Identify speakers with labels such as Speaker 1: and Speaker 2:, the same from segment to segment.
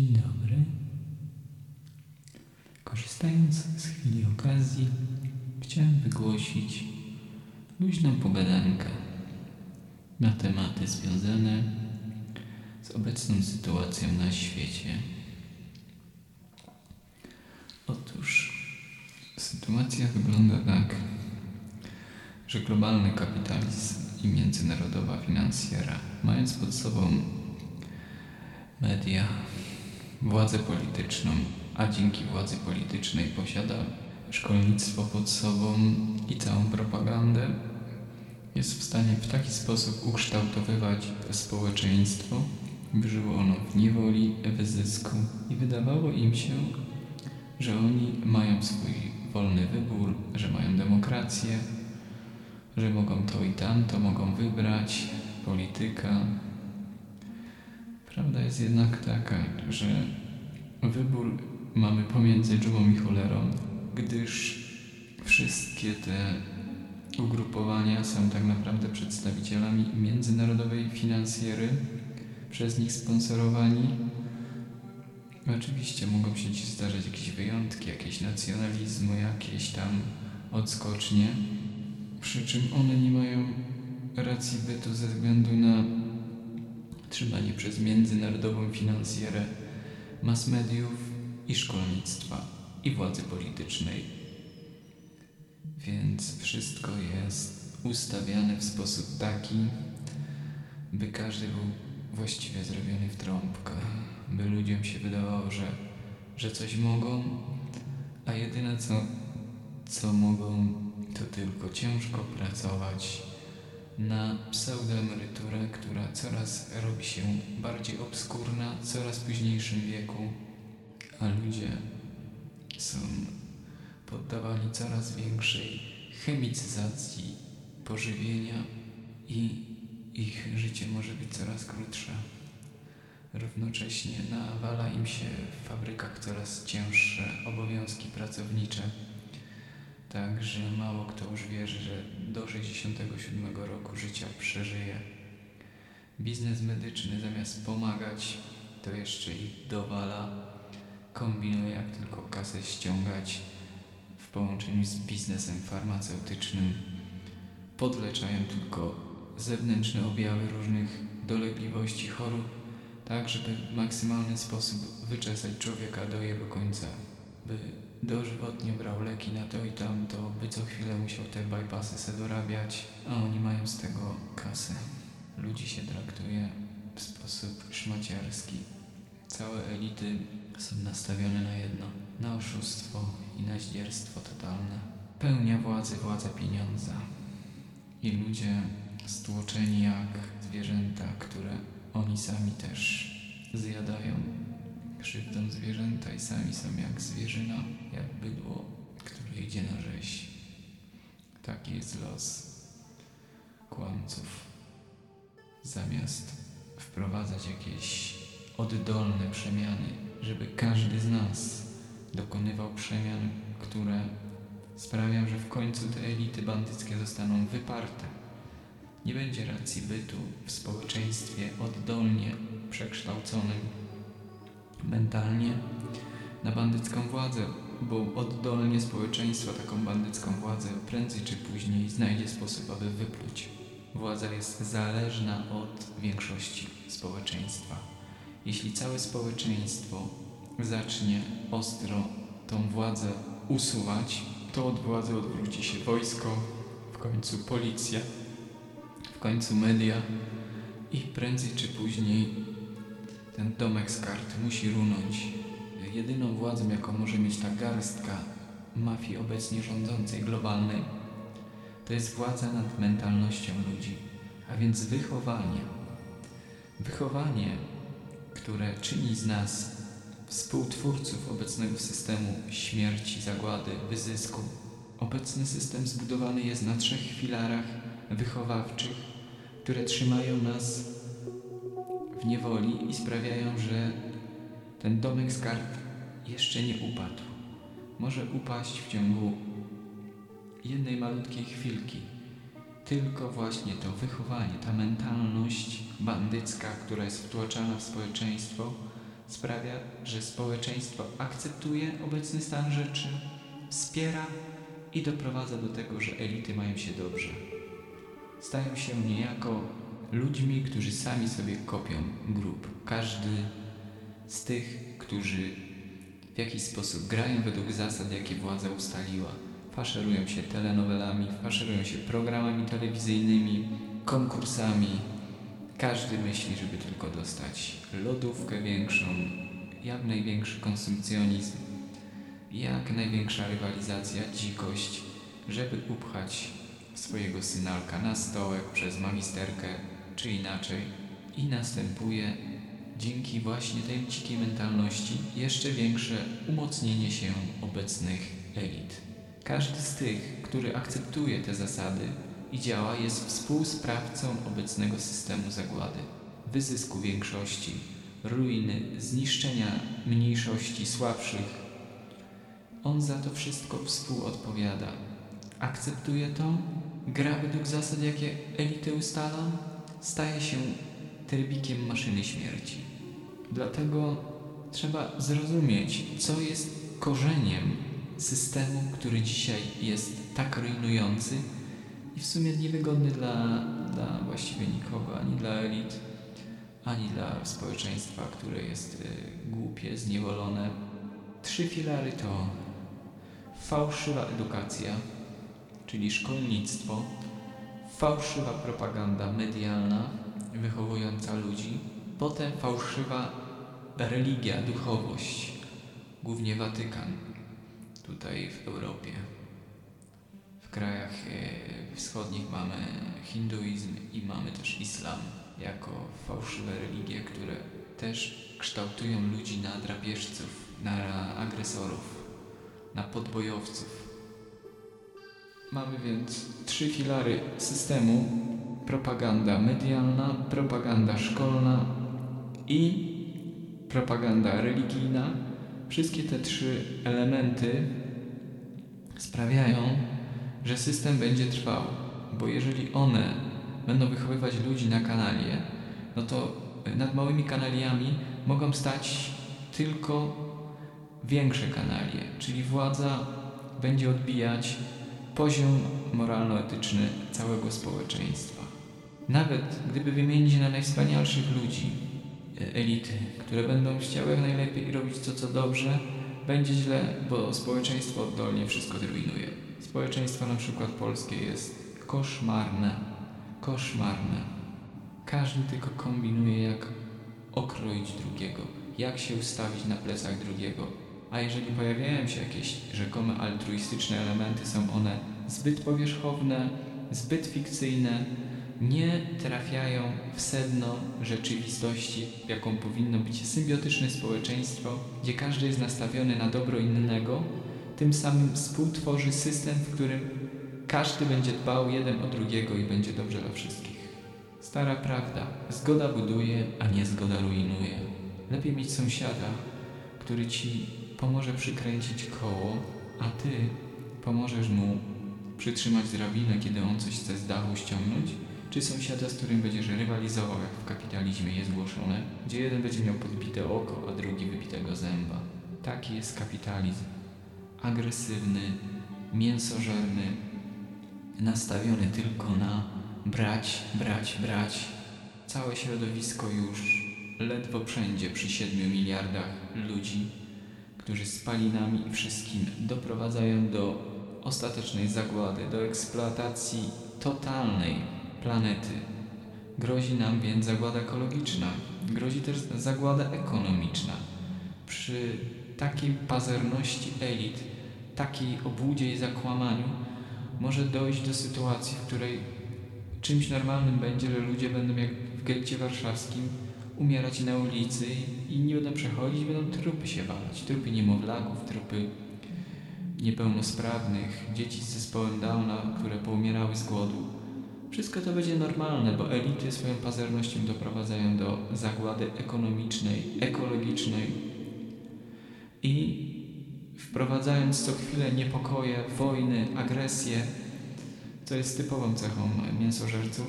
Speaker 1: Dzień dobry. Korzystając z chwili okazji, chciałem wygłosić luźną pogadankę na tematy związane z obecną sytuacją na świecie. Otóż sytuacja wygląda tak, że globalny kapitalizm i międzynarodowa finansjera, mając pod sobą media, władzę polityczną, a dzięki władzy politycznej posiada szkolnictwo pod sobą i całą propagandę, jest w stanie w taki sposób ukształtowywać społeczeństwo, by żyło ono w niewoli, wyzysku i wydawało im się, że oni mają swój wolny wybór, że mają demokrację, że mogą to i tamto, mogą wybrać polityka. Prawda jest jednak taka, że wybór mamy pomiędzy dżumą i cholerą, gdyż wszystkie te ugrupowania są tak naprawdę przedstawicielami międzynarodowej finansjery, przez nich sponsorowani. Oczywiście mogą się ci zdarzać jakieś wyjątki, jakieś nacjonalizmu, jakieś tam odskocznie, przy czym one nie mają racji bytu ze względu na trzymanie przez międzynarodową finansjerę mass mediów i szkolnictwa i władzy politycznej. Więc wszystko jest ustawiane w sposób taki, by każdy był właściwie zrobiony w trąbkę, by ludziom się wydawało, że, że coś mogą, a jedyne co, co mogą, to tylko ciężko pracować na pseudoemeryturę, która coraz robi się bardziej obskurna, w coraz późniejszym wieku, a ludzie są poddawani coraz większej chemicyzacji pożywienia i ich życie może być coraz krótsze. Równocześnie nawala im się w fabrykach coraz cięższe obowiązki pracownicze. Także mało kto już wierzy, że do 67 roku życia przeżyje. Biznes medyczny zamiast pomagać, to jeszcze ich dowala. Kombinuje jak tylko kasę ściągać w połączeniu z biznesem farmaceutycznym. Podleczają tylko zewnętrzne objawy różnych dolegliwości, chorób, tak żeby w maksymalny sposób wyczesać człowieka do jego końca, by dożywotnie brał leki na to i tamto, by co chwilę musiał te bypassy se dorabiać, a oni mają z tego kasę. Ludzi się traktuje w sposób szmaciarski. Całe elity są nastawione na jedno, na oszustwo i na zdzierstwo totalne. Pełnia władzy, władza pieniądza. I ludzie stłoczeni jak zwierzęta, które oni sami też zjadają. Krzywdą zwierzęta i sami są jak zwierzyna, jak bydło, które idzie na rzeź. Taki jest los kłamców. Zamiast wprowadzać jakieś oddolne przemiany, żeby każdy z nas dokonywał przemian, które sprawią, że w końcu te elity bandyckie zostaną wyparte nie będzie racji bytu w społeczeństwie oddolnie przekształconym mentalnie na bandycką władzę, bo oddolnie społeczeństwo taką bandycką władzę prędzej czy później znajdzie sposób, aby wypluć. Władza jest zależna od większości społeczeństwa. Jeśli całe społeczeństwo zacznie ostro tą władzę usuwać, to od władzy odwróci się wojsko, w końcu policja, w końcu media i prędzej czy później ten domek z kart musi runąć. Jedyną władzą, jaką może mieć ta garstka mafii obecnie rządzącej globalnej, to jest władza nad mentalnością ludzi, a więc wychowanie. Wychowanie, które czyni z nas współtwórców obecnego systemu śmierci, zagłady, wyzysku. Obecny system zbudowany jest na trzech filarach wychowawczych, które trzymają nas w niewoli i sprawiają, że ten domek z kart jeszcze nie upadł. Może upaść w ciągu jednej malutkiej chwilki. Tylko właśnie to wychowanie, ta mentalność bandycka, która jest wtłaczana w społeczeństwo, sprawia, że społeczeństwo akceptuje obecny stan rzeczy, wspiera i doprowadza do tego, że elity mają się dobrze. Stają się niejako ludźmi, którzy sami sobie kopią grób. Każdy z tych, którzy w jakiś sposób grają według zasad, jakie władza ustaliła. Faszerują się telenowelami, faszerują się programami telewizyjnymi, konkursami. Każdy myśli, żeby tylko dostać lodówkę większą, jak największy konsumpcjonizm, jak największa rywalizacja, dzikość, żeby upchać swojego synalka na stołek przez magisterkę, czy inaczej. I następuje dzięki właśnie tej dzikiej mentalności jeszcze większe umocnienie się obecnych elit. Każdy z tych, który akceptuje te zasady i działa, jest współsprawcą obecnego systemu zagłady, wyzysku większości, ruiny, zniszczenia mniejszości słabszych. On za to wszystko współodpowiada. Akceptuje to, gra według zasad, jakie elity ustalą, staje się trybikiem maszyny śmierci. Dlatego trzeba zrozumieć, co jest korzeniem systemu, który dzisiaj jest tak rujnujący i w sumie niewygodny dla, dla właściwie nikogo, ani dla elit, ani dla społeczeństwa, które jest y, głupie, zniewolone. Trzy filary to fałszywa edukacja, czyli szkolnictwo, fałszywa propaganda medialna wychowująca ludzi, potem fałszywa religia, duchowość, głównie Watykan, tutaj w Europie. W krajach e, wschodnich mamy hinduizm i mamy też islam jako fałszywe religie, które też kształtują ludzi na drapieżców, na agresorów, na podbojowców. Mamy więc trzy filary systemu: propaganda medialna, propaganda szkolna i propaganda religijna. Wszystkie te trzy elementy sprawiają, że system będzie trwał, bo jeżeli one będą wychowywać ludzi na kanalie, no to nad małymi kanaliami mogą stać tylko większe kanalie, czyli władza będzie odbijać poziom moralno-etyczny całego społeczeństwa. Nawet gdyby wymienić na najwspanialszych ludzi, e, elity, które będą chciały jak najlepiej robić to, co dobrze, będzie źle, bo społeczeństwo oddolnie wszystko zrujnuje. Społeczeństwo na przykład polskie jest koszmarne, koszmarne. Każdy tylko kombinuje, jak okroić drugiego, jak się ustawić na plecach drugiego. A jeżeli pojawiają się jakieś rzekome altruistyczne elementy, są one zbyt powierzchowne, zbyt fikcyjne, nie trafiają w sedno rzeczywistości, jaką powinno być symbiotyczne społeczeństwo, gdzie każdy jest nastawiony na dobro innego, tym samym współtworzy system, w którym każdy będzie dbał jeden o drugiego i będzie dobrze dla wszystkich. Stara prawda, zgoda buduje, a nie zgoda rujnuje. Lepiej mieć sąsiada, który ci pomoże przykręcić koło, a ty pomożesz mu przytrzymać drabinę, kiedy on coś chce z dachu ściągnąć, czy sąsiada, z którym będziesz rywalizował, jak w kapitalizmie jest głoszone, gdzie jeden będzie miał podbite oko, a drugi wybitego zęba. Taki jest kapitalizm. Agresywny, mięsożerny, nastawiony tylko na brać, brać, brać. Całe środowisko już ledwo wszędzie przy 7 miliardach ludzi, którzy spalinami i wszystkim doprowadzają do ostatecznej zagłady, do eksploatacji totalnej planety. Grozi nam więc zagłada ekologiczna, grozi też zagłada ekonomiczna. Przy takiej pazerności elit, takiej obłudzie i zakłamaniu może dojść do sytuacji, w której czymś normalnym będzie, że ludzie będą jak w getcie warszawskim umierać na ulicy i nie będą przechodzić, będą trupy się walać, trupy niemowlaków, trupy niepełnosprawnych, dzieci z zespołem Downa, które poumierały z głodu. Wszystko to będzie normalne, bo elity swoją pazernością doprowadzają do zagłady ekonomicznej, ekologicznej i wprowadzając co chwilę niepokoje, wojny, agresję, co jest typową cechą mięsożerców,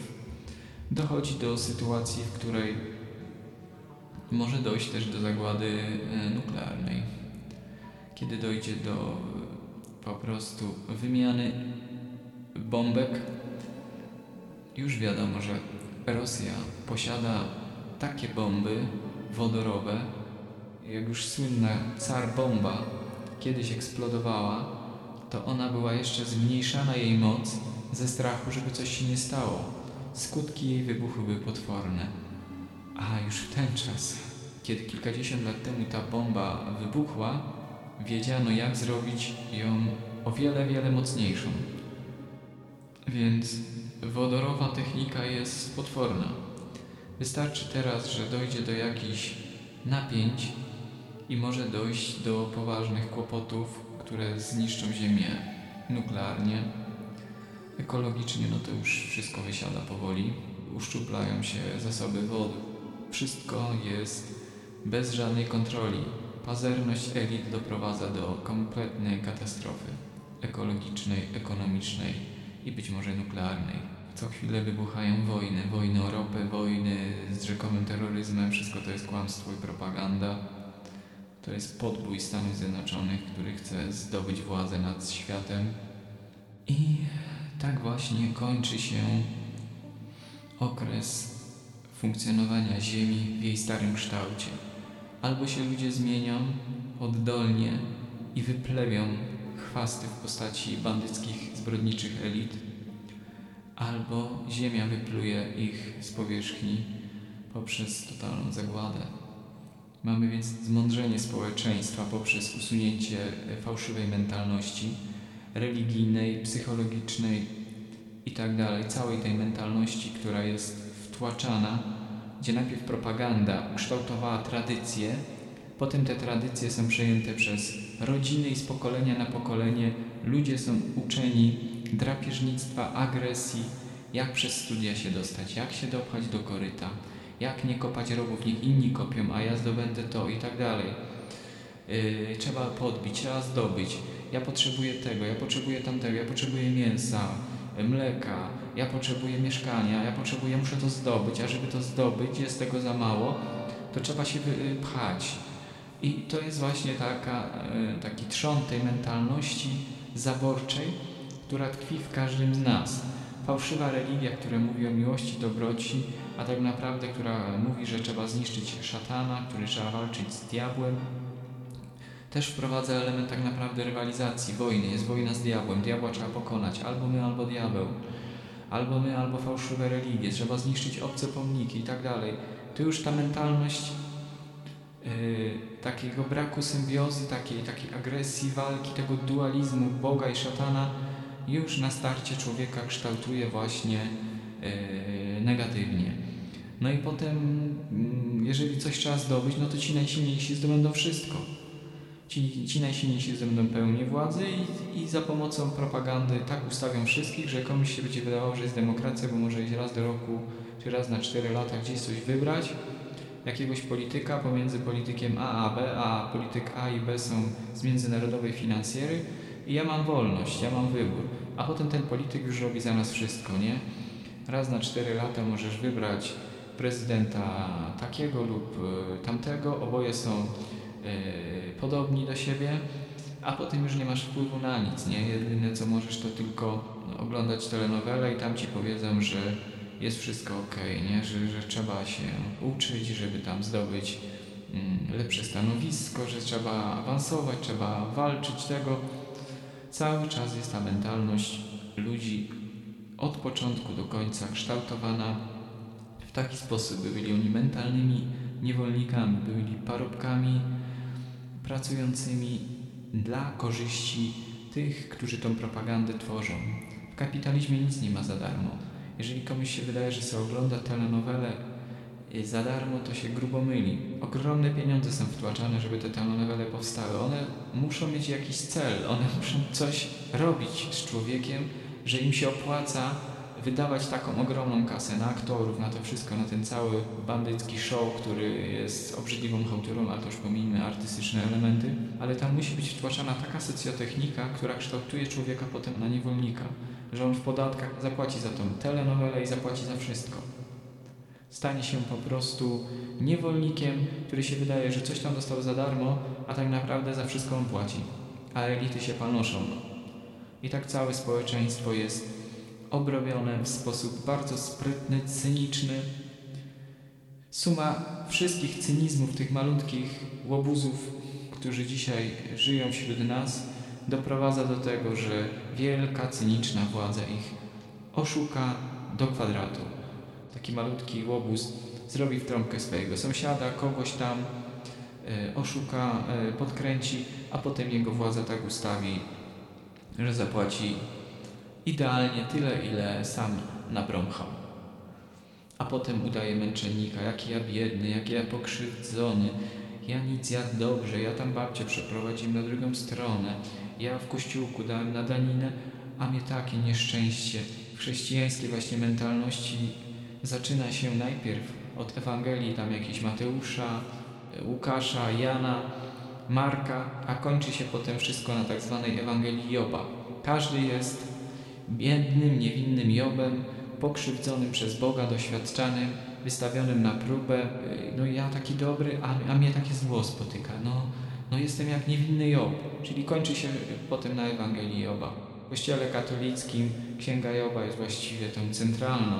Speaker 1: dochodzi do sytuacji, w której może dojść też do zagłady e, nuklearnej. Kiedy dojdzie do e, po prostu wymiany bombek, już wiadomo, że Rosja posiada takie bomby wodorowe, jak już słynna car bomba kiedyś eksplodowała, to ona była jeszcze zmniejszana jej moc ze strachu, żeby coś się nie stało. Skutki jej wybuchu były potworne. A już w ten czas, kiedy kilkadziesiąt lat temu ta bomba wybuchła, wiedziano jak zrobić ją o wiele, wiele mocniejszą. Więc wodorowa technika jest potworna. Wystarczy teraz, że dojdzie do jakichś napięć i może dojść do poważnych kłopotów, które zniszczą Ziemię nuklearnie. Ekologicznie, no to już wszystko wysiada powoli. Uszczuplają się zasoby wody. Wszystko jest bez żadnej kontroli. Pazerność elit doprowadza do kompletnej katastrofy ekologicznej, ekonomicznej i być może nuklearnej. Co chwilę wybuchają wojny, wojny o ropę, wojny z rzekomym terroryzmem, wszystko to jest kłamstwo i propaganda. To jest podbój Stanów Zjednoczonych, który chce zdobyć władzę nad światem. I tak właśnie kończy się okres funkcjonowania Ziemi w jej starym kształcie. Albo się ludzie zmienią oddolnie i wyplewią chwasty w postaci bandyckich, zbrodniczych elit, albo Ziemia wypluje ich z powierzchni poprzez totalną zagładę. Mamy więc zmądrzenie społeczeństwa poprzez usunięcie fałszywej mentalności religijnej, psychologicznej i tak całej tej mentalności, która jest wtłaczana, gdzie najpierw propaganda kształtowała tradycje, potem te tradycje są przejęte przez rodziny i z pokolenia na pokolenie ludzie są uczeni drapieżnictwa, agresji, jak przez studia się dostać, jak się dopchać do koryta, jak nie kopać rowów, niech inni kopią, a ja zdobędę to i tak dalej. Yy, trzeba podbić, trzeba zdobyć. Ja potrzebuję tego, ja potrzebuję tamtego, ja potrzebuję mięsa, mleka, ja potrzebuję mieszkania, ja potrzebuję, muszę to zdobyć, a żeby to zdobyć, jest tego za mało, to trzeba się pchać. I to jest właśnie taka, yy, taki trzon tej mentalności zaborczej, która tkwi w każdym z nas. Fałszywa religia, która mówi o miłości, dobroci, a tak naprawdę, która mówi, że trzeba zniszczyć szatana, który trzeba walczyć z diabłem, też wprowadza element tak naprawdę rywalizacji, wojny. Jest wojna z diabłem, diabła trzeba pokonać, albo my, albo diabeł, albo my, albo fałszywe religie, trzeba zniszczyć obce pomniki i tak dalej. To już ta mentalność yy, takiego braku symbiozy, takiej, takiej agresji, walki, tego dualizmu Boga i szatana już na starcie człowieka kształtuje właśnie yy, negatywnie. No i potem, mm, jeżeli coś trzeba zdobyć, no to ci najsilniejsi zdobędą wszystko. Ci, ci najsilniejsi zdobędą pełnię władzy i, i za pomocą propagandy tak ustawią wszystkich, że komuś się będzie wydawało, że jest demokracja, bo może iść raz do roku, czy raz na cztery lata gdzieś coś wybrać, jakiegoś polityka pomiędzy politykiem A a B, a polityk A i B są z międzynarodowej finansjery i ja mam wolność, ja mam wybór. A potem ten polityk już robi za nas wszystko, nie? Raz na cztery lata możesz wybrać prezydenta takiego lub y, tamtego, oboje są podobni do siebie, a potem już nie masz wpływu na nic, nie? Jedyne co możesz to tylko oglądać telenowele i tam ci powiedzą, że jest wszystko ok, nie? Że, że trzeba się uczyć, żeby tam zdobyć mm, lepsze stanowisko, że trzeba awansować, trzeba walczyć tego. Cały czas jest ta mentalność ludzi od początku do końca kształtowana w taki sposób, by byli oni mentalnymi niewolnikami, byli parobkami pracującymi dla korzyści tych, którzy tą propagandę tworzą. W kapitalizmie nic nie ma za darmo. Jeżeli komuś się wydaje, że sobie ogląda telenowelę za darmo, to się grubo myli. Ogromne pieniądze są wtłaczane, żeby te telenowele powstały. One muszą mieć jakiś cel, one muszą coś robić z człowiekiem, że im się opłaca wydawać taką ogromną kasę na aktorów, na to wszystko, na ten cały bandycki show, który jest obrzydliwą chałturą, ale to już pomijmy artystyczne elementy, ale tam musi być wtłaczana taka socjotechnika, która kształtuje człowieka potem na niewolnika, że on w podatkach zapłaci za tą telenowelę i zapłaci za wszystko. Stanie się po prostu niewolnikiem, który się wydaje, że coś tam dostał za darmo, a tak naprawdę za wszystko on płaci. A elity się panoszą. I tak całe społeczeństwo jest obrobione w sposób bardzo sprytny, cyniczny. Suma wszystkich cynizmów tych malutkich łobuzów, którzy dzisiaj żyją wśród nas, doprowadza do tego, że wielka, cyniczna władza ich oszuka do kwadratu. Taki malutki łobuz zrobi w trąbkę swojego sąsiada, kogoś tam e, oszuka, e, podkręci, a potem jego władza tak ustawi, że zapłaci idealnie tyle, ile sam nabrąchał. A potem udaje męczennika, jaki ja biedny, jaki ja pokrzywdzony, ja nic ja dobrze, ja tam babcię przeprowadziłem na drugą stronę, ja w kościółku dałem na daninę, a mnie takie nieszczęście w chrześcijańskiej właśnie mentalności zaczyna się najpierw od Ewangelii tam jakiejś Mateusza, Łukasza, Jana, Marka, a kończy się potem wszystko na tak zwanej Ewangelii Joba. Każdy jest biednym, niewinnym Jobem, pokrzywdzonym przez Boga, doświadczanym, wystawionym na próbę. No ja taki dobry, a, a mnie takie zło spotyka. No, no jestem jak niewinny Job, czyli kończy się potem na Ewangelii Joba. W Kościele katolickim Księga Joba jest właściwie tą centralną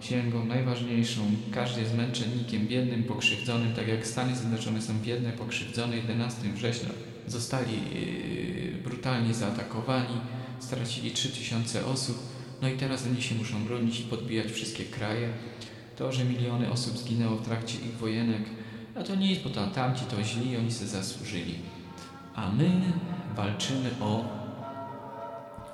Speaker 1: księgą, najważniejszą. Każdy jest męczennikiem, biednym, pokrzywdzonym, tak jak Stany Zjednoczone są biedne, pokrzywdzone 11 września. Zostali yy, brutalnie zaatakowani, stracili 3000 osób, no i teraz oni się muszą bronić i podbijać wszystkie kraje. To, że miliony osób zginęło w trakcie ich wojenek, a to nie jest, bo to tamci to źli, oni sobie zasłużyli. A my walczymy o,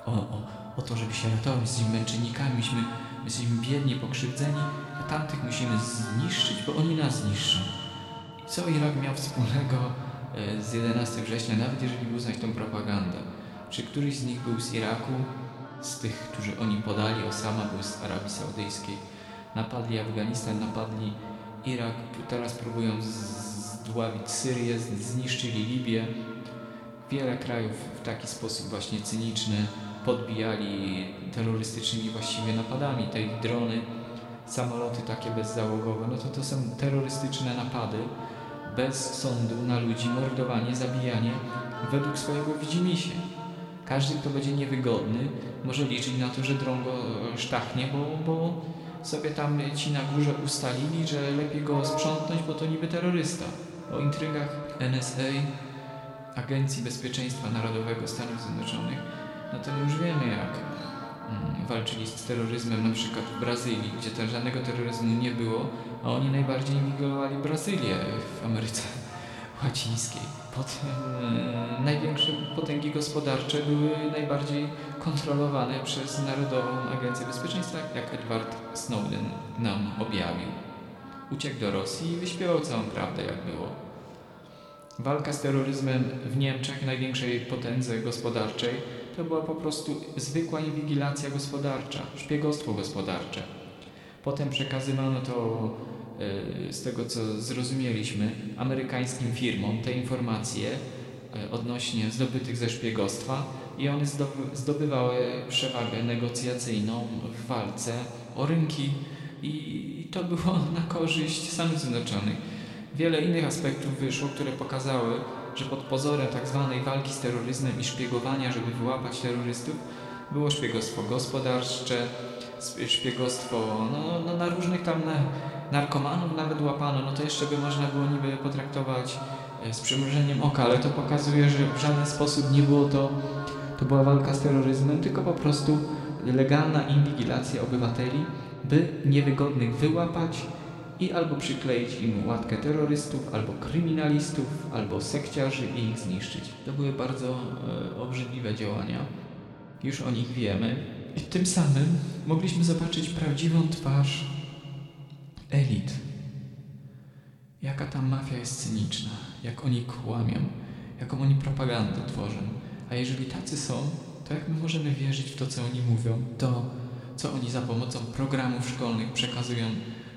Speaker 1: o, o, o to, żeby się ratować tymi męczennikami. Myśmy, jesteśmy biedni, pokrzywdzeni, a tamtych musimy zniszczyć, bo oni nas zniszczą. I co Irak miał wspólnego e, z 11 września, nawet jeżeli uznać tą propagandę? Czy któryś z nich był z Iraku, z tych, którzy oni podali, Osama był z Arabii Saudyjskiej, napadli Afganistan, napadli Irak, teraz próbują zdławić Syrię, zniszczyli Libię. Wiele krajów w taki sposób właśnie cyniczny podbijali terrorystycznymi właściwie napadami. Te ich drony, samoloty takie bezzałogowe, no to to są terrorystyczne napady bez sądu na ludzi, mordowanie, zabijanie według swojego widzimisię. Każdy, kto będzie niewygodny, może liczyć na to, że dron go sztachnie, bo, bo sobie tam ci na górze ustalili, że lepiej go sprzątnąć, bo to niby terrorysta. O intrygach NSA, Agencji Bezpieczeństwa Narodowego Stanów Zjednoczonych, no to już wiemy jak mm, walczyli z terroryzmem na przykład w Brazylii, gdzie tam żadnego terroryzmu nie było, a oni najbardziej inwigilowali Brazylię w Ameryce Łacińskiej. Potem e, największe potęgi gospodarcze były najbardziej kontrolowane przez Narodową Agencję Bezpieczeństwa, jak Edward Snowden nam objawił. Uciekł do Rosji i wyśpiewał całą prawdę, jak było. Walka z terroryzmem w Niemczech, największej potędze gospodarczej, to była po prostu zwykła inwigilacja gospodarcza, szpiegostwo gospodarcze. Potem przekazywano to z tego co zrozumieliśmy, amerykańskim firmom te informacje e, odnośnie zdobytych ze szpiegostwa i one zdobywały przewagę negocjacyjną w walce o rynki i to było na korzyść Stanów Zjednoczonych. Wiele innych aspektów wyszło, które pokazały, że pod pozorem tak zwanej walki z terroryzmem i szpiegowania, żeby wyłapać terrorystów, było szpiegostwo gospodarcze, szpiegostwo no, no, na różnych tam na, narkomanów nawet łapano, no to jeszcze by można było niby potraktować e, z przymrużeniem oka, ale to pokazuje, że w żaden sposób nie było to, to była walka z terroryzmem, tylko po prostu legalna inwigilacja obywateli, by niewygodnych wyłapać i albo przykleić im łatkę terrorystów, albo kryminalistów, albo sekciarzy i ich zniszczyć. To były bardzo e, obrzydliwe działania. Już o nich wiemy. I tym samym mogliśmy zobaczyć prawdziwą twarz elit. Jaka ta mafia jest cyniczna, jak oni kłamią, jaką oni propagandę tworzą. A jeżeli tacy są, to jak my możemy wierzyć w to, co oni mówią, to co oni za pomocą programów szkolnych przekazują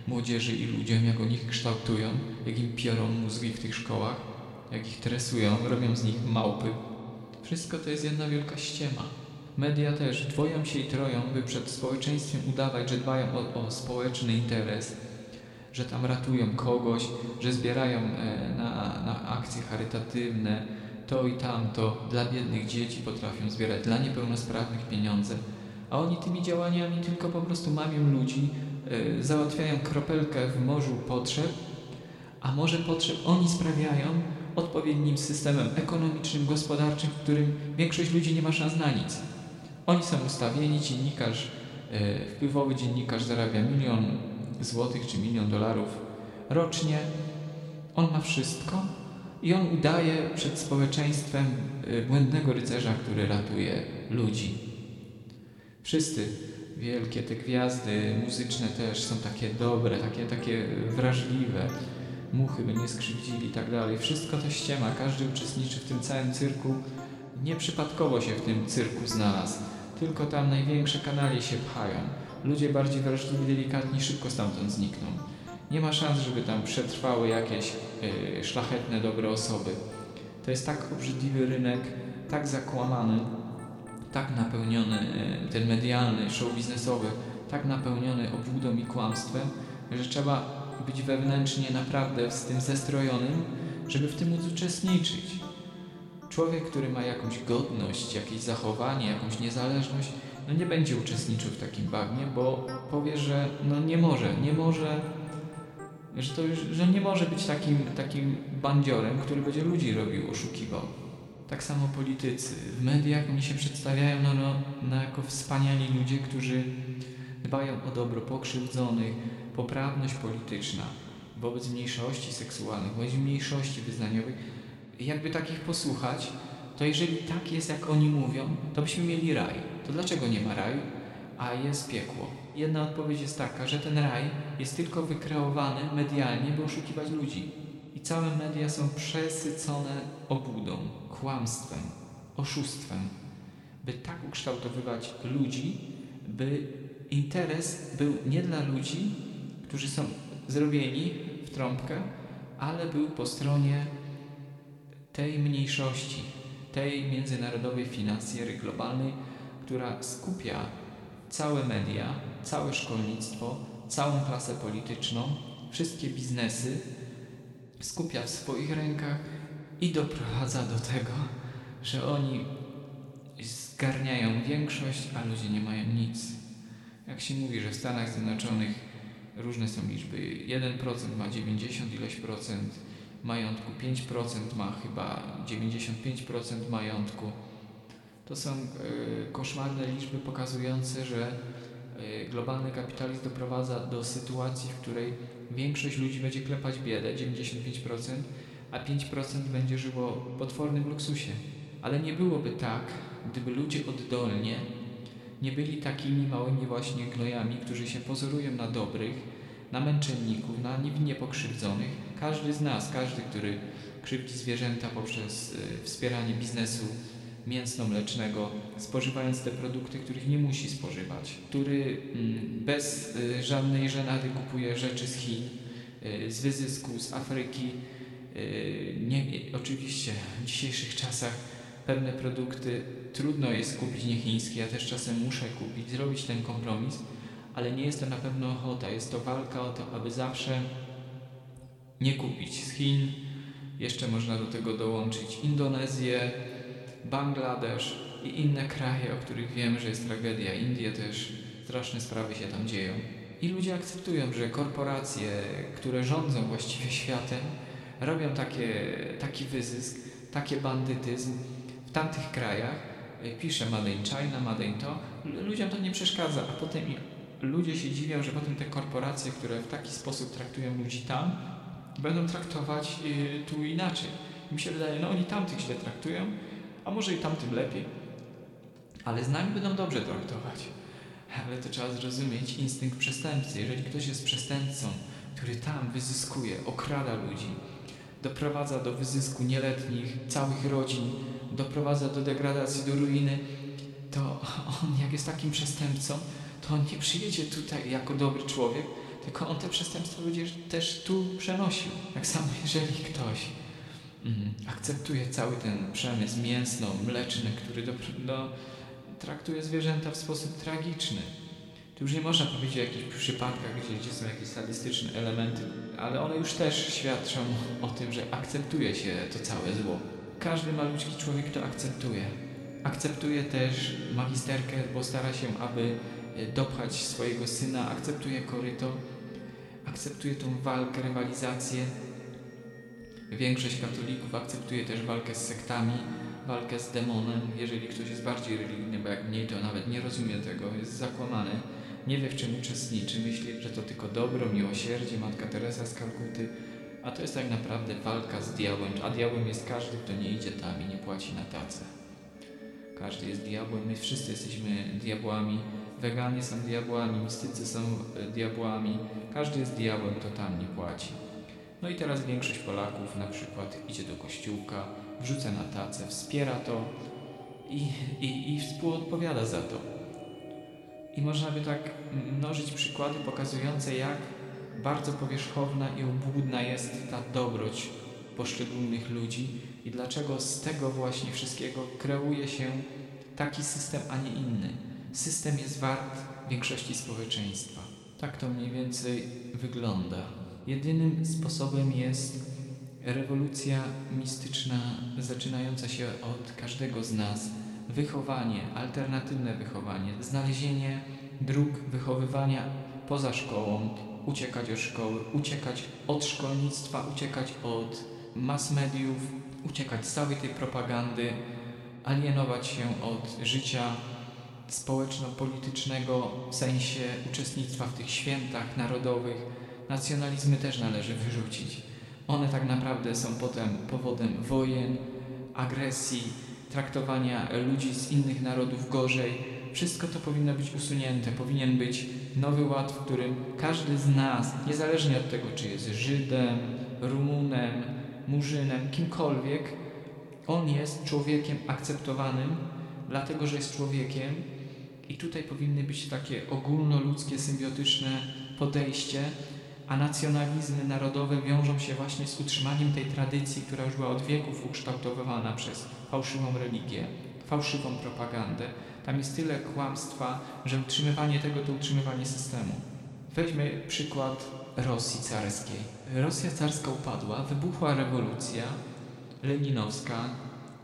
Speaker 1: młodzieży i ludziom, jak oni ich kształtują, jak im piorą mózgi w tych szkołach, jak ich tresują, robią z nich małpy. Wszystko to jest jedna wielka ściema. Media też dwoją się i troją, by przed społeczeństwem udawać, że dbają o, o społeczny interes, że tam ratują kogoś, że zbierają e, na, na akcje charytatywne, to i tamto, dla biednych dzieci potrafią zbierać, dla niepełnosprawnych pieniądze, a oni tymi działaniami tylko po prostu mamią ludzi, e, załatwiają kropelkę w morzu potrzeb, a może potrzeb oni sprawiają odpowiednim systemem ekonomicznym, gospodarczym, w którym większość ludzi nie ma szans na nic. Oni są ustawieni, dziennikarz, e, wpływowy dziennikarz zarabia milion złotych czy milion dolarów rocznie. On ma wszystko i on udaje przed społeczeństwem e, błędnego rycerza, który ratuje ludzi. Wszyscy wielkie te gwiazdy muzyczne też są takie dobre, takie, takie wrażliwe. Muchy by nie skrzywdzili i tak dalej. Wszystko to ściema. Każdy uczestniczy w tym całym cyrku. Nieprzypadkowo się w tym cyrku znalazł. Tylko tam największe kanalie się pchają. Ludzie bardziej wrażliwi, delikatni szybko stamtąd znikną. Nie ma szans, żeby tam przetrwały jakieś yy, szlachetne, dobre osoby. To jest tak obrzydliwy rynek, tak zakłamany, tak napełniony, yy, ten medialny, show biznesowy, tak napełniony obłudą i kłamstwem, że trzeba być wewnętrznie naprawdę z tym zestrojonym, żeby w tym uczestniczyć. Człowiek, który ma jakąś godność, jakieś zachowanie, jakąś niezależność, no nie będzie uczestniczył w takim bagnie, bo powie, że no nie może, nie może, że, to już, że nie może być takim, takim bandziorem, który będzie ludzi robił, oszukiwał. Tak samo politycy. W mediach oni się przedstawiają no, no, no jako wspaniali ludzie, którzy dbają o dobro pokrzywdzonych, poprawność polityczna wobec mniejszości seksualnych, wobec mniejszości wyznaniowych. Jakby takich posłuchać, to jeżeli tak jest, jak oni mówią, to byśmy mieli raj. To dlaczego nie ma raju, a jest piekło? Jedna odpowiedź jest taka, że ten raj jest tylko wykreowany medialnie, by oszukiwać ludzi. I całe media są przesycone obłudą, kłamstwem, oszustwem, by tak ukształtowywać ludzi, by interes był nie dla ludzi, którzy są zrobieni w trąbkę, ale był po stronie tej mniejszości, tej międzynarodowej finansjery globalnej, która skupia całe media, całe szkolnictwo, całą klasę polityczną, wszystkie biznesy, skupia w swoich rękach i doprowadza do tego, że oni zgarniają większość, a ludzie nie mają nic. Jak się mówi, że w Stanach Zjednoczonych różne są liczby, 1% ma 90 ileś procent majątku, 5% ma chyba 95% majątku. To są y, koszmarne liczby pokazujące, że y, globalny kapitalizm doprowadza do sytuacji, w której większość ludzi będzie klepać biedę, 95%, a 5% będzie żyło w potwornym luksusie. Ale nie byłoby tak, gdyby ludzie oddolnie nie byli takimi małymi właśnie gnojami, którzy się pozorują na dobrych, na męczenników, na niewinnie pokrzywdzonych. Każdy z nas, każdy, który krzywdzi zwierzęta poprzez y, wspieranie biznesu mięsno-mlecznego, spożywając te produkty, których nie musi spożywać, który mm, bez y, żadnej żenady kupuje rzeczy z Chin, y, z wyzysku, z Afryki. Nie, oczywiście w dzisiejszych czasach pewne produkty trudno jest kupić nie chińskie, ja też czasem muszę kupić, zrobić ten kompromis, ale nie jest to na pewno ochota, jest to walka o to, aby zawsze nie kupić z Chin. Jeszcze można do tego dołączyć Indonezję, Bangladesz i inne kraje, o których wiem, że jest tragedia. Indie też, straszne sprawy się tam dzieją. I ludzie akceptują, że korporacje, które rządzą właściwie światem, robią takie, taki wyzysk, taki bandytyzm w tamtych krajach. Pisze Made in China, Made in to. Ludziom to nie przeszkadza, a potem ludzie się dziwią, że potem te korporacje, które w taki sposób traktują ludzi tam, będą traktować y, tu inaczej. Mi się wydaje, no oni tamtych źle traktują, a może i tamtym lepiej. Ale z nami będą dobrze traktować. Ale to trzeba zrozumieć instynkt przestępcy. Jeżeli ktoś jest przestępcą, który tam wyzyskuje, okrada ludzi, doprowadza do wyzysku nieletnich, całych rodzin, doprowadza do degradacji, do ruiny, to on jak jest takim przestępcą, to on nie przyjedzie tutaj jako dobry człowiek, tylko on te przestępstwa będzie też tu przenosił. Tak samo jeżeli ktoś mm, akceptuje cały ten przemysł mięsno-mleczny, który do, do, traktuje zwierzęta w sposób tragiczny. Tu już nie można powiedzieć o jakichś przypadkach, gdzie, gdzie są jakieś sadystyczne elementy, ale one już też świadczą o tym, że akceptuje się to całe zło. Każdy malutki człowiek to akceptuje. Akceptuje też magisterkę, bo stara się, aby e, dopchać swojego syna, akceptuje koryto, akceptuje tą walkę, rywalizację. Większość katolików akceptuje też walkę z sektami, walkę z demonem. Jeżeli ktoś jest bardziej religijny, bo jak mniej, to nawet nie rozumie tego, jest zakłamany, nie wie w czym uczestniczy, myśli, że to tylko dobro, miłosierdzie, Matka Teresa z Kalkuty, a to jest tak naprawdę walka z diabłem, a diabłem jest każdy, kto nie idzie tam i nie płaci na tacę. Każdy jest diabłem, my wszyscy jesteśmy diabłami, weganie są diabłami, mistycy są e, diabłami, każdy jest diabłem, kto tam nie płaci. No i teraz większość Polaków na przykład idzie do kościółka, wrzuca na tacę, wspiera to i, i, i współodpowiada za to. I można by tak mnożyć przykłady pokazujące, jak bardzo powierzchowna i obłudna jest ta dobroć poszczególnych ludzi i dlaczego z tego właśnie wszystkiego kreuje się taki system, a nie inny. System jest wart większości społeczeństwa. Tak to mniej więcej wygląda. Jedynym sposobem jest rewolucja mistyczna, zaczynająca się od każdego z nas, wychowanie, alternatywne wychowanie, znalezienie dróg wychowywania poza szkołą, uciekać od szkoły, uciekać od szkolnictwa, uciekać od mass mediów, uciekać z całej tej propagandy, alienować się od życia społeczno-politycznego w sensie uczestnictwa w tych świętach narodowych. Nacjonalizmy też należy wyrzucić. One tak naprawdę są potem powodem wojen, agresji, traktowania ludzi z innych narodów gorzej. Wszystko to powinno być usunięte. Powinien być nowy ład, w którym każdy z nas, niezależnie od tego, czy jest Żydem, Rumunem, Murzynem, kimkolwiek, on jest człowiekiem akceptowanym, dlatego że jest człowiekiem. I tutaj powinny być takie ogólnoludzkie, symbiotyczne podejście, a nacjonalizmy narodowe wiążą się właśnie z utrzymaniem tej tradycji, która już była od wieków ukształtowana przez fałszywą religię, fałszywą propagandę. Tam jest tyle kłamstwa, że utrzymywanie tego to utrzymywanie systemu. Weźmy przykład Rosji carskiej. Rosja carska upadła, wybuchła rewolucja leninowska,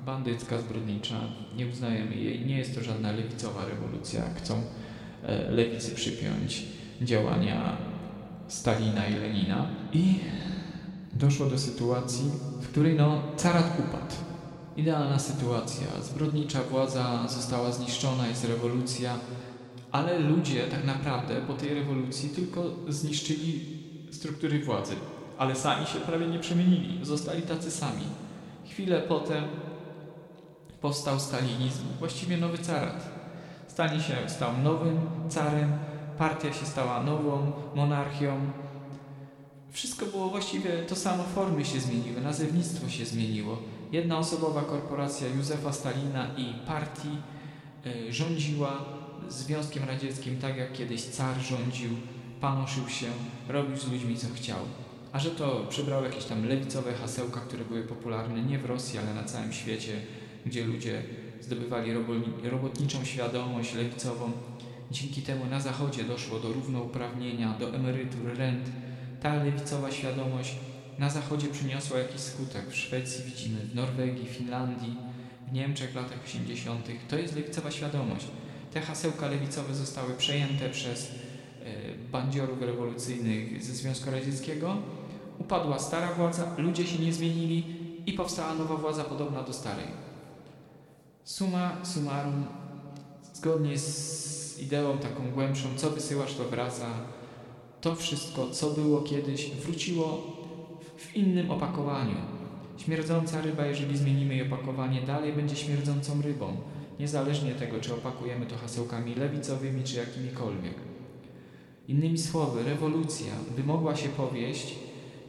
Speaker 1: bandycka, zbrodnicza. Nie uznajemy jej, nie jest to żadna lewicowa rewolucja, chcą e, lewicy przypiąć działania Stalina i Lenina. I doszło do sytuacji, w której no, carat upadł. Idealna sytuacja. Zbrodnicza władza została zniszczona, jest rewolucja, ale ludzie tak naprawdę po tej rewolucji tylko zniszczyli struktury władzy, ale sami się prawie nie przemienili, zostali tacy sami. Chwilę potem powstał stalinizm, właściwie nowy carat. Stalin się stał nowym carem, partia się stała nową monarchią. Wszystko było właściwie to samo, formy się zmieniły, nazewnictwo się zmieniło. Jedna osobowa korporacja Józefa Stalina i partii y, rządziła Związkiem Radzieckim tak jak kiedyś car rządził, panoszył się, robił z ludźmi co chciał. A że to przybrał jakieś tam lewicowe hasełka, które były popularne nie w Rosji, ale na całym świecie, gdzie ludzie zdobywali robotniczą świadomość lewicową, Dzięki temu na Zachodzie doszło do równouprawnienia, do emerytur, rent. Ta lewicowa świadomość na Zachodzie przyniosła jakiś skutek. W Szwecji widzimy, w Norwegii, Finlandii, w Niemczech w latach 80. To jest lewicowa świadomość. Te hasełka lewicowe zostały przejęte przez y, bandziorów rewolucyjnych ze Związku Radzieckiego. Upadła stara władza, ludzie się nie zmienili i powstała nowa władza podobna do starej. Suma summarum, zgodnie z ideą taką głębszą, co wysyłasz, to wraca. To wszystko, co było kiedyś, wróciło w innym opakowaniu. Śmierdząca ryba, jeżeli zmienimy jej opakowanie, dalej będzie śmierdzącą rybą, niezależnie tego, czy opakujemy to hasełkami lewicowymi, czy jakimikolwiek. Innymi słowy, rewolucja, by mogła się powieść,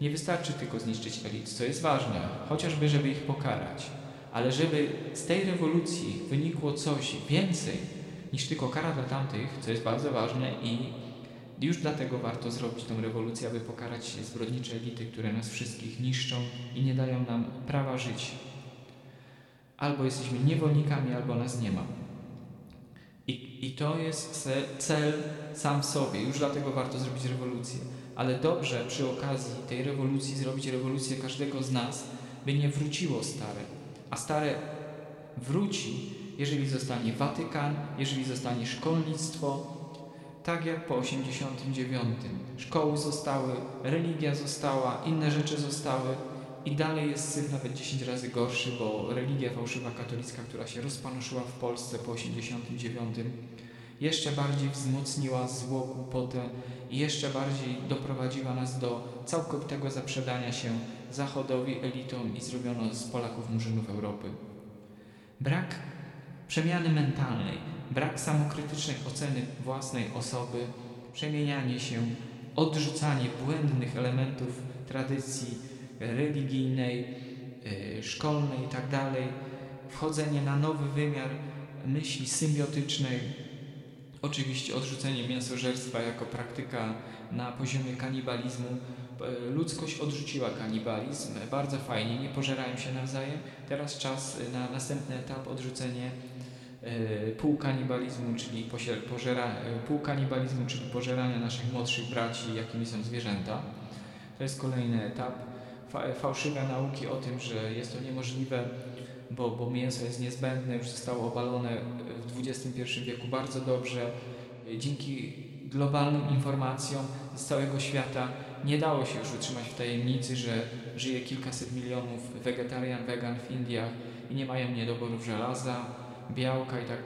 Speaker 1: nie wystarczy tylko zniszczyć elit, co jest ważne, chociażby, żeby ich pokarać, ale żeby z tej rewolucji wynikło coś więcej, niż tylko kara dla tamtych, co jest bardzo ważne i już dlatego warto zrobić tą rewolucję, aby pokarać zbrodnicze elity, które nas wszystkich niszczą i nie dają nam prawa żyć. Albo jesteśmy niewolnikami, albo nas nie ma. I, I to jest cel sam w sobie, już dlatego warto zrobić rewolucję. Ale dobrze przy okazji tej rewolucji zrobić rewolucję każdego z nas, by nie wróciło stare. A stare wróci, jeżeli zostanie Watykan, jeżeli zostanie szkolnictwo, tak jak po 89. Szkoły zostały, religia została, inne rzeczy zostały i dalej jest syf nawet 10 razy gorszy, bo religia fałszywa katolicka, która się rozpanoszyła w Polsce po 89, jeszcze bardziej wzmocniła zło, głupotę i jeszcze bardziej doprowadziła nas do całkowitego zaprzedania się Zachodowi, elitom i zrobiono z Polaków murzynów Europy. Brak przemiany mentalnej, brak samokrytycznej oceny własnej osoby, przemienianie się, odrzucanie błędnych elementów tradycji religijnej, e, szkolnej itd., tak wchodzenie na nowy wymiar myśli symbiotycznej, oczywiście odrzucenie mięsożerstwa jako praktyka na poziomie kanibalizmu. E, ludzkość odrzuciła kanibalizm, bardzo fajnie, nie pożerają się nawzajem. Teraz czas na następny etap odrzucenie E, półkanibalizmu, czyli pożera, e, półkanibalizmu, czyli pożerania naszych młodszych braci, jakimi są zwierzęta. To jest kolejny etap. Fałszywe nauki o tym, że jest to niemożliwe, bo, bo mięso jest niezbędne, już zostało obalone w XXI wieku bardzo dobrze. Dzięki globalnym informacjom z całego świata nie dało się już utrzymać w tajemnicy, że żyje kilkaset milionów wegetarian, wegan w Indiach i nie mają niedoborów żelaza, białka i tak.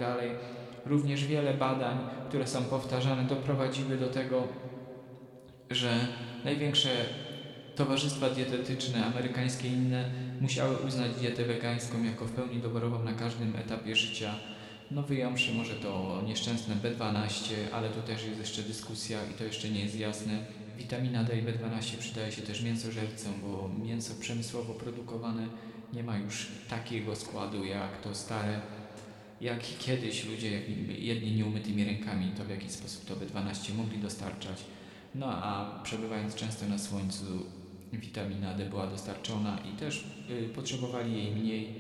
Speaker 1: Również wiele badań, które są powtarzane, doprowadziły do tego, że największe towarzystwa dietetyczne, amerykańskie i inne, musiały uznać dietę wegańską jako w pełni doborową na każdym etapie życia. No wyjąwszy może to nieszczęsne B12, ale tu też jest jeszcze dyskusja i to jeszcze nie jest jasne. Witamina D i B12 przydaje się też mięsożercom, bo mięso przemysłowo produkowane nie ma już takiego składu jak to stare jak kiedyś ludzie jedni nieumytymi rękami, to w jaki sposób to B12 mogli dostarczać. No a przebywając często na słońcu, witamina D była dostarczona i też y, potrzebowali jej mniej,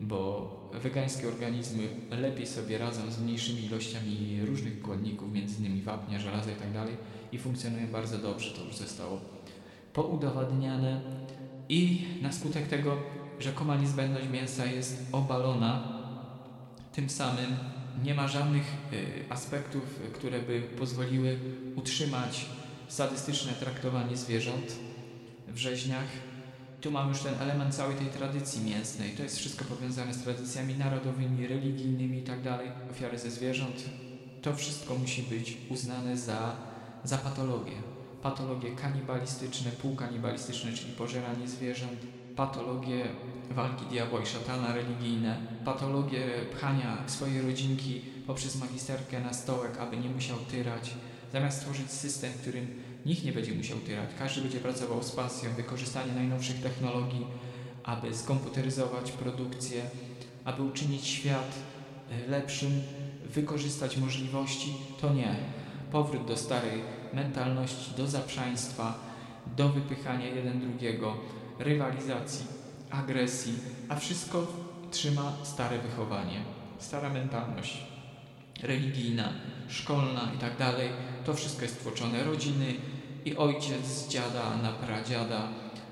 Speaker 1: bo wegańskie organizmy lepiej sobie radzą z mniejszymi ilościami różnych składników, m.in. wapnia, żelaza itd. Tak i funkcjonują bardzo dobrze. To już zostało poudowodniane i na skutek tego rzekoma niezbędność mięsa jest obalona tym samym nie ma żadnych y, aspektów, które by pozwoliły utrzymać sadystyczne traktowanie zwierząt w rzeźniach. Tu mamy już ten element całej tej tradycji mięsnej. To jest wszystko powiązane z tradycjami narodowymi, religijnymi itd. Tak Ofiary ze zwierząt. To wszystko musi być uznane za, za patologię. Patologie kanibalistyczne, półkanibalistyczne, czyli pożeranie zwierząt, patologie walki diabła i szatana religijne, patologie pchania swojej rodzinki poprzez magisterkę na stołek, aby nie musiał tyrać, zamiast stworzyć system, w którym nikt nie będzie musiał tyrać, każdy będzie pracował z pasją, wykorzystanie najnowszych technologii, aby skomputeryzować produkcję, aby uczynić świat e, lepszym, wykorzystać możliwości, to nie. Powrót do starej mentalności, do zaprzaństwa, do wypychania jeden drugiego, rywalizacji, agresji, a wszystko trzyma stare wychowanie, stara mentalność religijna, szkolna i tak dalej. To wszystko jest tłoczone rodziny i ojciec dziada na pradziada,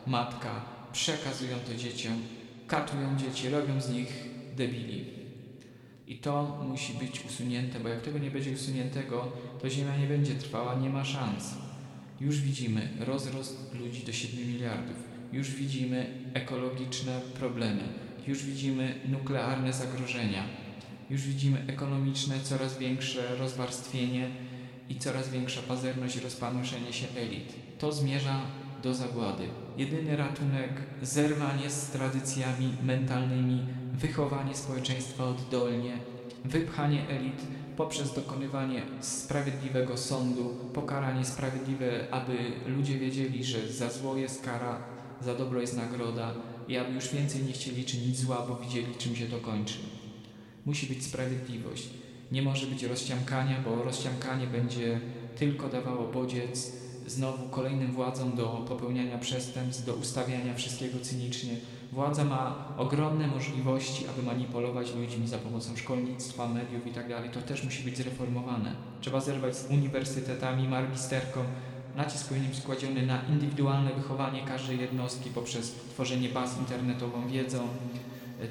Speaker 1: matka przekazują to dzieciom, katują dzieci, robią z nich debili. I to musi być usunięte, bo jak tego nie będzie usuniętego, to Ziemia nie będzie trwała, nie ma szans. Już widzimy rozrost ludzi do 7 miliardów już widzimy ekologiczne problemy, już widzimy nuklearne zagrożenia, już widzimy ekonomiczne coraz większe rozwarstwienie i coraz większa pazerność i rozpanoszenie się elit. To zmierza do zagłady. Jedyny ratunek zerwanie z tradycjami mentalnymi, wychowanie społeczeństwa oddolnie, wypchanie elit poprzez dokonywanie sprawiedliwego sądu, pokaranie sprawiedliwe, aby ludzie wiedzieli, że za zło jest kara, za dobro jest nagroda i aby już więcej nie chcieli czynić zła, bo widzieli, czym się to kończy. Musi być sprawiedliwość. Nie może być rozciamkania, bo rozciamkanie będzie tylko dawało bodziec znowu kolejnym władzom do popełniania przestępstw, do ustawiania wszystkiego cynicznie, Władza ma ogromne możliwości, aby manipulować ludźmi za pomocą szkolnictwa, mediów itd. To też musi być zreformowane. Trzeba zerwać z uniwersytetami, magisterką. Nacisk powinien być kładziony na indywidualne wychowanie każdej jednostki poprzez tworzenie baz internetową wiedzą,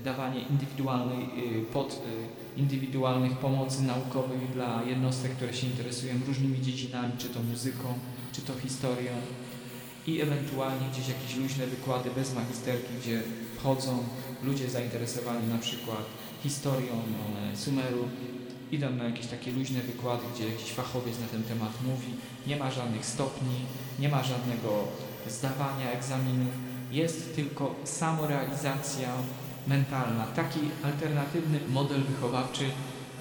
Speaker 1: dawanie indywidualnej, y, pod, y, indywidualnych pomocy naukowych dla jednostek, które się interesują różnymi dziedzinami, czy to muzyką, czy to historią. I ewentualnie gdzieś jakieś luźne wykłady bez magisterki, gdzie chodzą ludzie zainteresowani na przykład historią e, Sumeru, idą na jakieś takie luźne wykłady, gdzie jakiś fachowiec na ten temat mówi, nie ma żadnych stopni, nie ma żadnego zdawania egzaminów, jest tylko samorealizacja mentalna. Taki alternatywny model wychowawczy,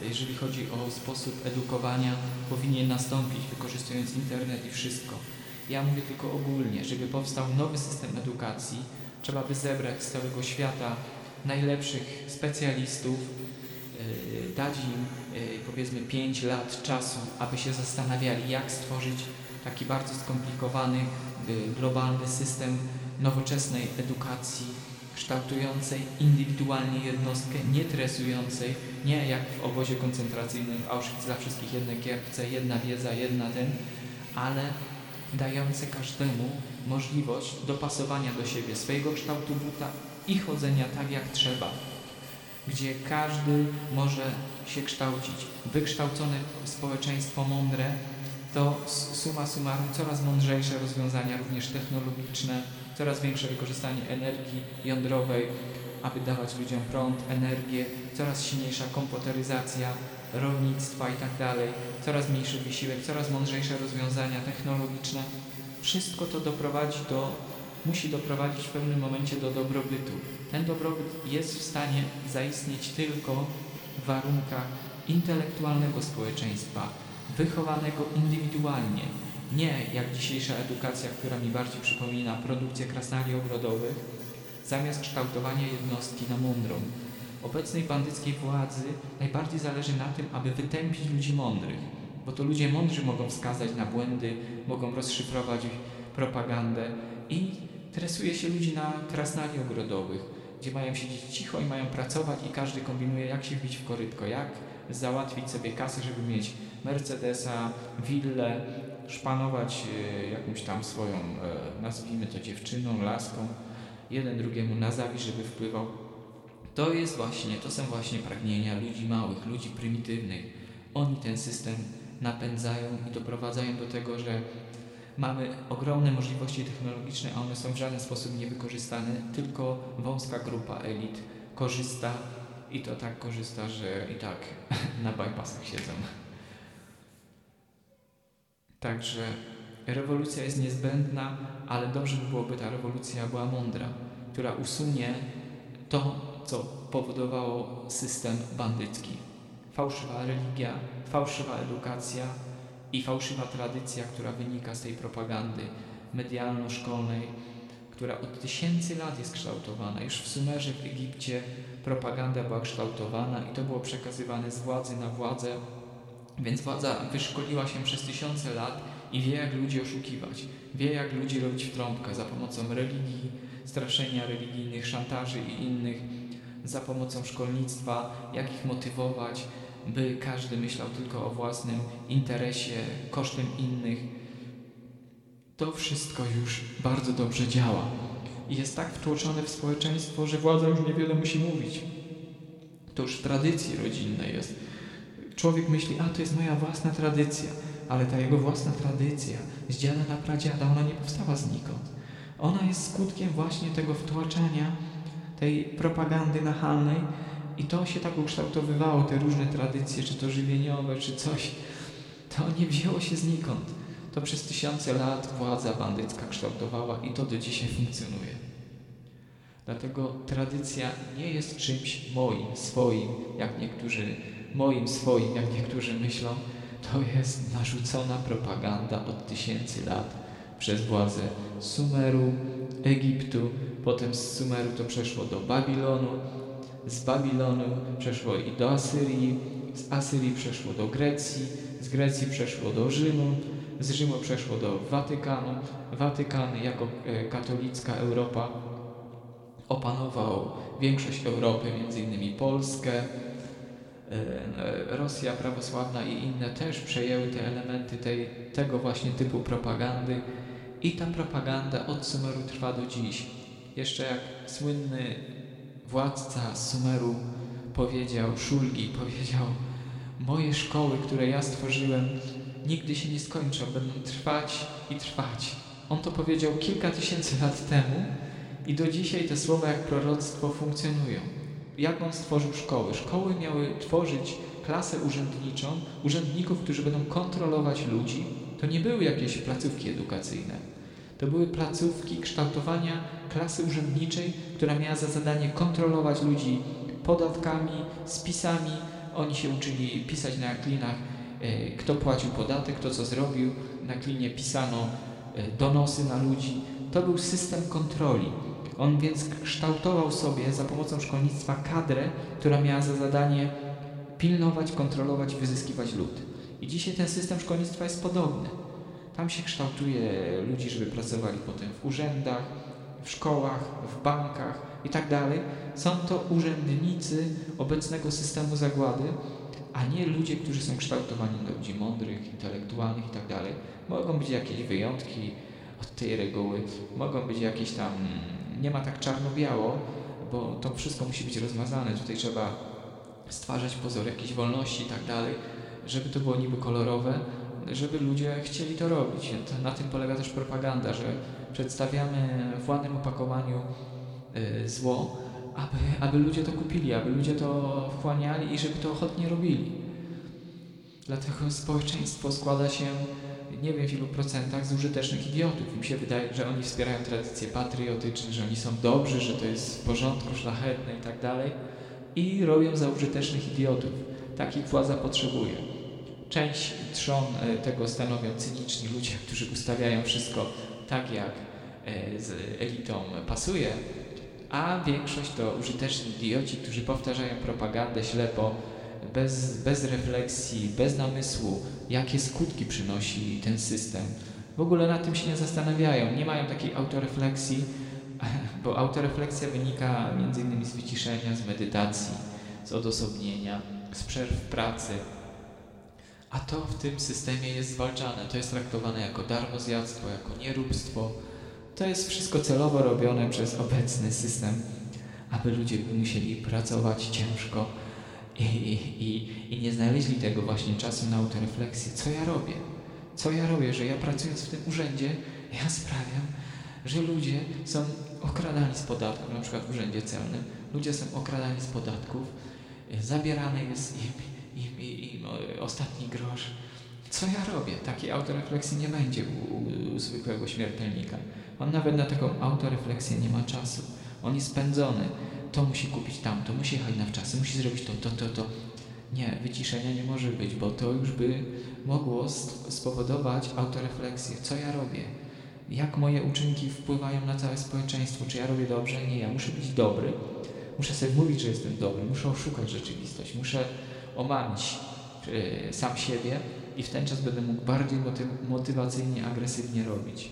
Speaker 1: jeżeli chodzi o sposób edukowania, powinien nastąpić, wykorzystując internet i wszystko. Ja mówię tylko ogólnie, żeby powstał nowy system edukacji, trzeba by zebrać z całego świata najlepszych specjalistów, yy, dać im powiedzmy 5 lat czasu, aby się zastanawiali, jak stworzyć taki bardzo skomplikowany, yy, globalny system nowoczesnej edukacji, kształtującej indywidualnie jednostkę, nie tresującej, nie jak w obozie koncentracyjnym w Auschwitz dla wszystkich jedne kierpce, jedna wiedza, jedna ten, ale dające każdemu możliwość dopasowania do siebie swojego kształtu buta i chodzenia tak jak trzeba, gdzie każdy może się kształcić. Wykształcone społeczeństwo mądre to suma summarum coraz mądrzejsze rozwiązania, również technologiczne, coraz większe wykorzystanie energii jądrowej, aby dawać ludziom prąd, energię, coraz silniejsza komputeryzacja rolnictwa i tak dalej, coraz mniejszy wysiłek, coraz mądrzejsze rozwiązania technologiczne. Wszystko to doprowadzi do, musi doprowadzić w pewnym momencie do dobrobytu. Ten dobrobyt jest w stanie zaistnieć tylko warunkach intelektualnego społeczeństwa, wychowanego indywidualnie, nie jak dzisiejsza edukacja, która mi bardziej przypomina produkcję krasnali ogrodowych, zamiast kształtowania jednostki na mądrą. Obecnej bandyckiej władzy najbardziej zależy na tym, aby wytępić ludzi mądrych, bo to ludzie mądrzy mogą wskazać na błędy, mogą rozszyfrować propagandę i tresuje się ludzi na krasnali ogrodowych, gdzie mają siedzieć cicho i mają pracować i każdy kombinuje, jak się wbić w korytko, jak załatwić sobie kasę, żeby mieć Mercedesa, willę, szpanować e, jakąś tam swoją, e, nazwijmy to dziewczyną, laską, jeden drugiemu na zawiść, żeby wpływał. To jest właśnie, to są właśnie pragnienia ludzi małych, ludzi prymitywnych. Oni ten system napędzają i doprowadzają do tego, że mamy ogromne możliwości technologiczne, a one są w żaden sposób niewykorzystane, tylko wąska grupa elit korzysta i to tak korzysta, że i tak na bypassach siedzą. Także rewolucja jest niezbędna, ale dobrze by byłoby ta rewolucja była mądra, która usunie to, co powodowało system bandycki. Fałszywa religia, fałszywa edukacja i fałszywa tradycja, która wynika z tej propagandy medialno-szkolnej, która od tysięcy lat jest kształtowana. Już w Sumerze, w Egipcie propaganda była kształtowana i to było przekazywane z władzy na władzę więc władza wyszkoliła się przez tysiące lat i wie, jak ludzi oszukiwać. Wie, jak ludzi robić w trąbkę za pomocą religii, straszenia religijnych, szantaży i innych, za pomocą szkolnictwa, jak ich motywować, by każdy myślał tylko o własnym interesie, kosztem innych. To wszystko już bardzo dobrze działa i jest tak wtłoczone w społeczeństwo, że władza już niewiele musi mówić. To już w tradycji rodzinnej jest Człowiek myśli, a to jest moja własna tradycja, ale ta jego własna tradycja z dziada na pradziada, ona nie powstała znikąd. Ona jest skutkiem właśnie tego wtłaczania, tej propagandy nachalnej i to się tak ukształtowywało, te różne tradycje, czy to żywieniowe, czy coś. To nie wzięło się znikąd. To przez tysiące lat władza bandycka kształtowała i to do dzisiaj funkcjonuje. Dlatego tradycja nie jest czymś moim, swoim, jak niektórzy moim, swoim, jak niektórzy myślą, to jest narzucona propaganda od tysięcy lat przez władze Sumeru, Egiptu, potem z Sumeru to przeszło do Babilonu, z Babilonu przeszło i do Asyrii, z Asyrii przeszło do Grecji, z Grecji przeszło do Rzymu, z Rzymu przeszło do Watykanu, Watykan jako e, katolicka Europa opanował większość Europy, innymi Polskę. E, Rosja prawosławna i inne też przejęły te elementy tej, tego właśnie typu propagandy i ta propaganda od Sumeru trwa do dziś. Jeszcze jak słynny władca Sumeru powiedział, Szulgi powiedział, moje szkoły, które ja stworzyłem, nigdy się nie skończą, będą trwać i trwać. On to powiedział kilka tysięcy lat temu i do dzisiaj te słowa jak proroctwo funkcjonują. Jak on stworzył szkoły? Szkoły miały tworzyć klasę urzędniczą, urzędników, którzy będą kontrolować ludzi. To nie były jakieś placówki edukacyjne. To były placówki kształtowania klasy urzędniczej, która miała za zadanie kontrolować ludzi podatkami, spisami. Oni się uczyli pisać na klinach, e, kto płacił podatek, kto co zrobił. Na klinie pisano e, donosy na ludzi. To był system kontroli. On więc kształtował sobie za pomocą szkolnictwa kadrę, która miała za zadanie pilnować, kontrolować, wyzyskiwać lud. I dzisiaj ten system szkolnictwa jest podobny. Tam się kształtuje ludzi, żeby pracowali potem w urzędach, w szkołach, w bankach i tak. Są to urzędnicy obecnego systemu zagłady, a nie ludzie, którzy są kształtowani na ludzi mądrych, intelektualnych i tak. Mogą być jakieś wyjątki od tej reguły, mogą być jakieś tam, nie ma tak czarno-biało, bo to wszystko musi być rozmazane. Tutaj trzeba stwarzać pozor jakiejś wolności i tak żeby to było niby kolorowe, żeby ludzie chcieli to robić. Na tym polega też propaganda, że przedstawiamy w ładnym opakowaniu y, zło, aby, aby ludzie to kupili, aby ludzie to wchłaniali i żeby to ochotnie robili. Dlatego społeczeństwo składa się, nie wiem w ilu procentach, z użytecznych idiotów. Im się wydaje, że oni wspierają tradycje patriotyczne, że oni są dobrzy, że to jest w porządku, szlachetne i tak dalej. I robią za użytecznych idiotów. Takich władza potrzebuje. Część trzon e, tego stanowią cyniczni ludzie, którzy ustawiają wszystko tak, jak e, z elitą pasuje, a większość to użyteczni idioci, którzy powtarzają propagandę ślepo, bez, bez refleksji, bez namysłu, jakie skutki przynosi ten system. W ogóle nad tym się nie zastanawiają, nie mają takiej autorefleksji, bo autorefleksja wynika innymi z wyciszenia, z medytacji, z odosobnienia, z przerw pracy, a to w tym systemie jest zwalczane. To jest traktowane jako darmozjadztwo, jako nieróbstwo. To jest wszystko celowo robione przez obecny system, aby ludzie musieli pracować ciężko i, i, i nie znaleźli tego właśnie czasu na autorefleksję. Co ja robię? Co ja robię, że ja pracując w tym urzędzie, ja sprawiam, że ludzie są okradani z podatków, na przykład w urzędzie celnym, ludzie są okradani z podatków, zabierane jest im i, i, i no, ostatni grosz. Co ja robię? Takiej autorefleksji nie będzie u, u, u zwykłego śmiertelnika. On nawet na taką autorefleksję nie ma czasu. On jest spędzony. To musi kupić tamto, musi jechać na wczasy, musi zrobić to, to, to, to. Nie, wyciszenia nie może być, bo to już by mogło spowodować autorefleksję. Co ja robię? Jak moje uczynki wpływają na całe społeczeństwo? Czy ja robię dobrze? Nie, ja muszę być dobry. Muszę sobie mówić, że jestem dobry. Muszę oszukać rzeczywistość. Muszę omamić yy, sam siebie i w ten czas będę mógł bardziej motyw motywacyjnie, agresywnie robić.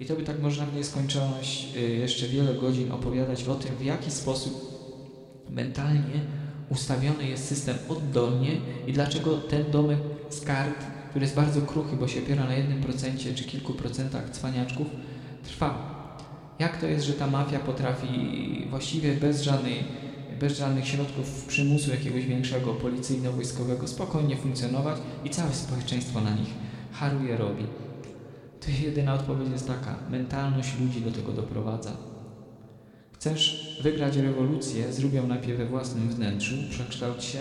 Speaker 1: I to by tak można w nieskończoność yy, jeszcze wiele godzin opowiadać o tym, w jaki sposób mentalnie ustawiony jest system oddolnie i dlaczego ten domek z kart, który jest bardzo kruchy, bo się opiera na jednym procencie czy kilku procentach cwaniaczków, trwa. Jak to jest, że ta mafia potrafi właściwie bez żadnej bez żadnych środków przymusu jakiegoś większego policyjno-wojskowego spokojnie funkcjonować i całe społeczeństwo na nich haruje, robi. To jedyna odpowiedź jest taka, mentalność ludzi do tego doprowadza. Chcesz wygrać rewolucję, zrób ją najpierw we własnym wnętrzu, przekształć się,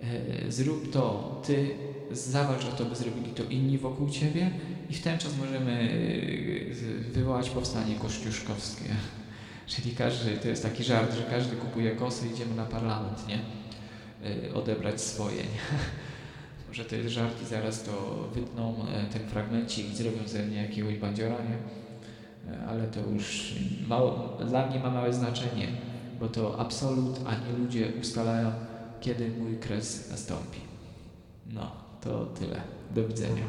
Speaker 1: e, zrób to ty, zawalcz o to, by zrobili to inni wokół ciebie i w ten czas możemy e, wywołać powstanie kościuszkowskie. Czyli każdy, to jest taki żart, że każdy kupuje kosy i idziemy na parlament, nie? Yy, odebrać swoje, nie? Może to jest żart i zaraz to wytną e, ten fragmencik i zrobią ze mnie jakiegoś bandziora, nie? E, ale to już mało, dla mnie ma małe znaczenie, bo to absolut, a nie ludzie ustalają, kiedy mój kres nastąpi. No, to tyle. Do widzenia.